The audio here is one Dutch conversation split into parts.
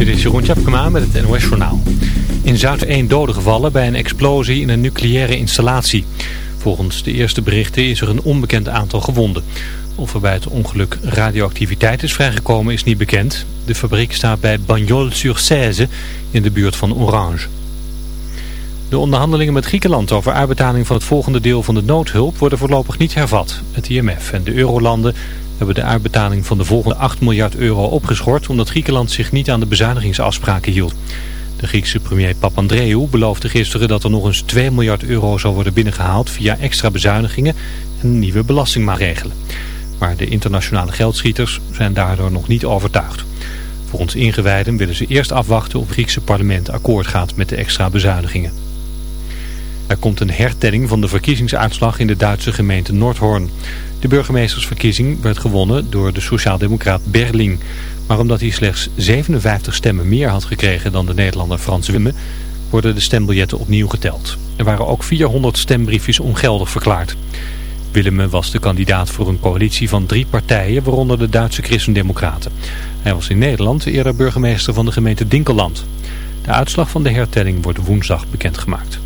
Dit is Jeroen Tjepkema met het NOS Journaal. In Zuid 1 doden gevallen bij een explosie in een nucleaire installatie. Volgens de eerste berichten is er een onbekend aantal gewonden. Of er bij het ongeluk radioactiviteit is vrijgekomen is niet bekend. De fabriek staat bij Bagnols-sur-Cèze in de buurt van Orange. De onderhandelingen met Griekenland over uitbetaling van het volgende deel van de noodhulp worden voorlopig niet hervat. Het IMF en de eurolanden hebben de uitbetaling van de volgende 8 miljard euro opgeschort omdat Griekenland zich niet aan de bezuinigingsafspraken hield. De Griekse premier Papandreou beloofde gisteren dat er nog eens 2 miljard euro zal worden binnengehaald via extra bezuinigingen en nieuwe belastingmaatregelen. Maar de internationale geldschieters zijn daardoor nog niet overtuigd. Volgens ingewijden willen ze eerst afwachten of het Griekse parlement akkoord gaat met de extra bezuinigingen. Er komt een hertelling van de verkiezingsuitslag in de Duitse gemeente Noordhoorn. De burgemeestersverkiezing werd gewonnen door de sociaaldemocraat Berling. Maar omdat hij slechts 57 stemmen meer had gekregen dan de Nederlander Frans Wimme, worden de stembiljetten opnieuw geteld. Er waren ook 400 stembriefjes ongeldig verklaard. Willemme was de kandidaat voor een coalitie van drie partijen, waaronder de Duitse Christendemocraten. Hij was in Nederland eerder burgemeester van de gemeente Dinkeland. De uitslag van de hertelling wordt woensdag bekendgemaakt.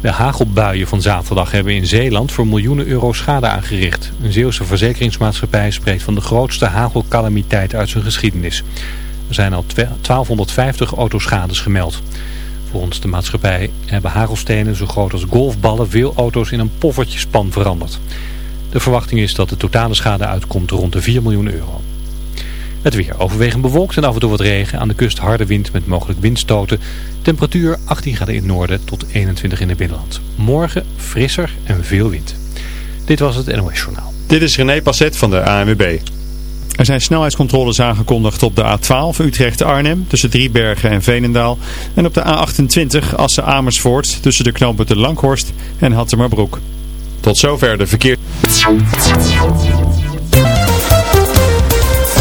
De hagelbuien van zaterdag hebben in Zeeland voor miljoenen euro schade aangericht. Een Zeeuwse verzekeringsmaatschappij spreekt van de grootste hagelcalamiteit uit zijn geschiedenis. Er zijn al 1250 autoschades gemeld. Volgens de maatschappij hebben hagelstenen zo groot als golfballen veel auto's in een poffertjespan veranderd. De verwachting is dat de totale schade uitkomt rond de 4 miljoen euro. Het weer overwegend bewolkt en af en toe wat regen. Aan de kust harde wind met mogelijk windstoten. Temperatuur 18 graden in het noorden tot 21 in het binnenland. Morgen frisser en veel wind. Dit was het NOS Journaal. Dit is René Passet van de ANWB. Er zijn snelheidscontroles aangekondigd op de A12 Utrecht-Arnhem tussen Driebergen en Veenendaal. En op de A28 Assen-Amersfoort tussen de knooppunten Langhorst en Hattemerbroek. Tot zover de verkeer...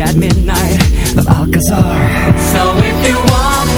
At midnight of Alcazar. So if you want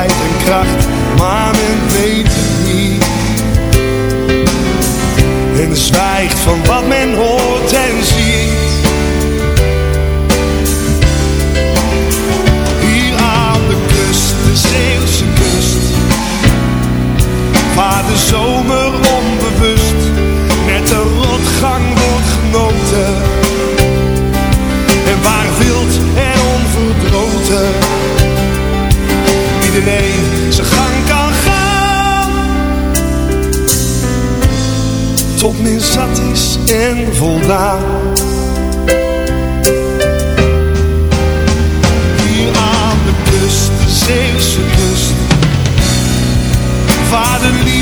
En kracht, maar men weet het niet. En zwijgt van wat men hoort Tot men zat is en voldaan. Hier aan de kust, de Zeeuwse kust. Waar de liefde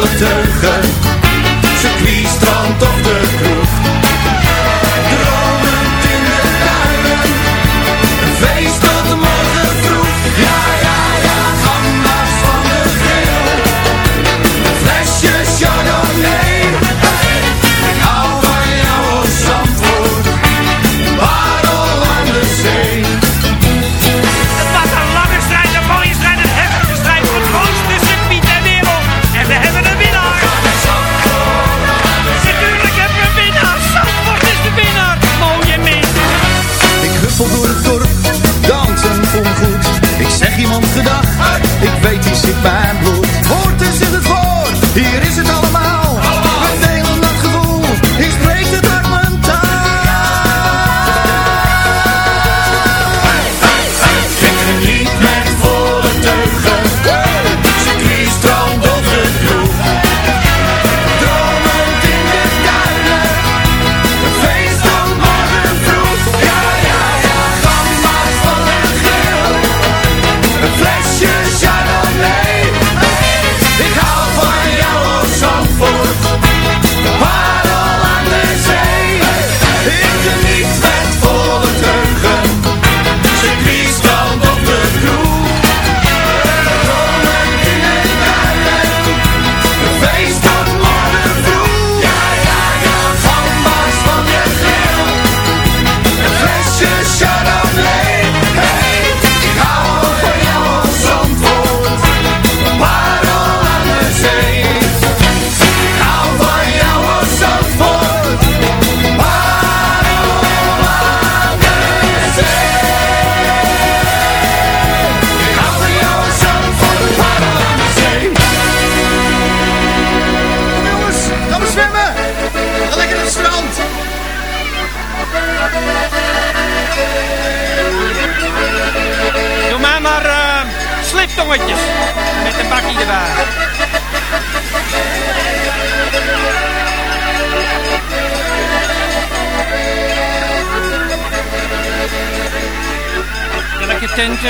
我憎恨。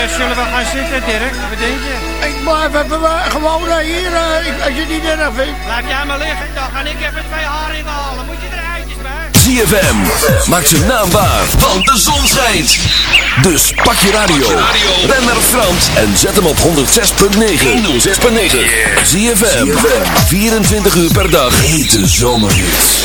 Eh, zullen we gaan zitten, Dirk? Wat denk je? Ik maar hebben eh, gewoon eh, hier, als je het niet erg vindt. Laat jij maar liggen, dan ga ik even twee haren halen. Moet je er eitjes bij? ZFM, maak zijn naam waar, want de zon schijnt. Dus pak je radio, ren naar Frans en zet hem op 106.9. 106.9. ZFM, 24 uur per dag, hete zomerhits.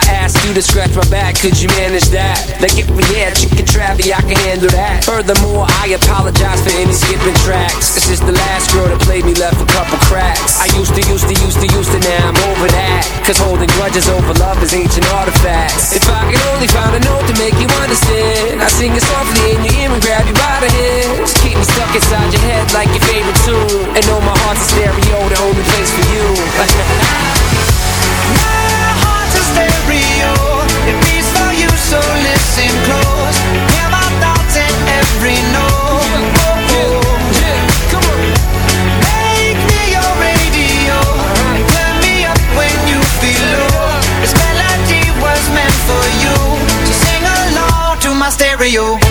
you to scratch my back, could you manage that? Like if we had chicken trappy, I can handle that. Furthermore, I apologize for any skipping tracks. This is the last girl that played me left a couple cracks. I used to, used to, used to, used to, now I'm over that. Cause holding grudges over love is ancient artifacts. If I could only find a note to make you understand, I sing it softly in your ear and grab you by the hands. Keep me stuck inside your head like your favorite tune. And know my heart's a stereo, the only place for you. you.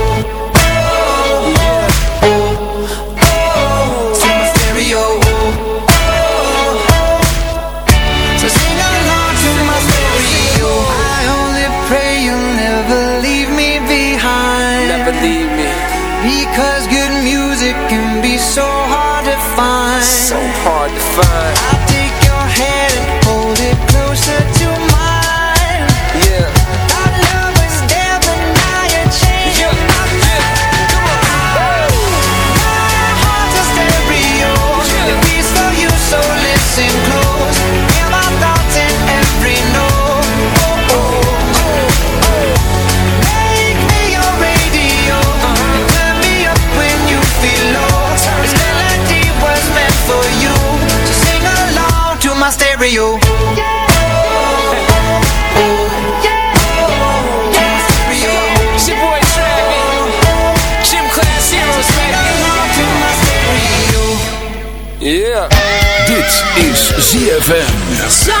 ZFM.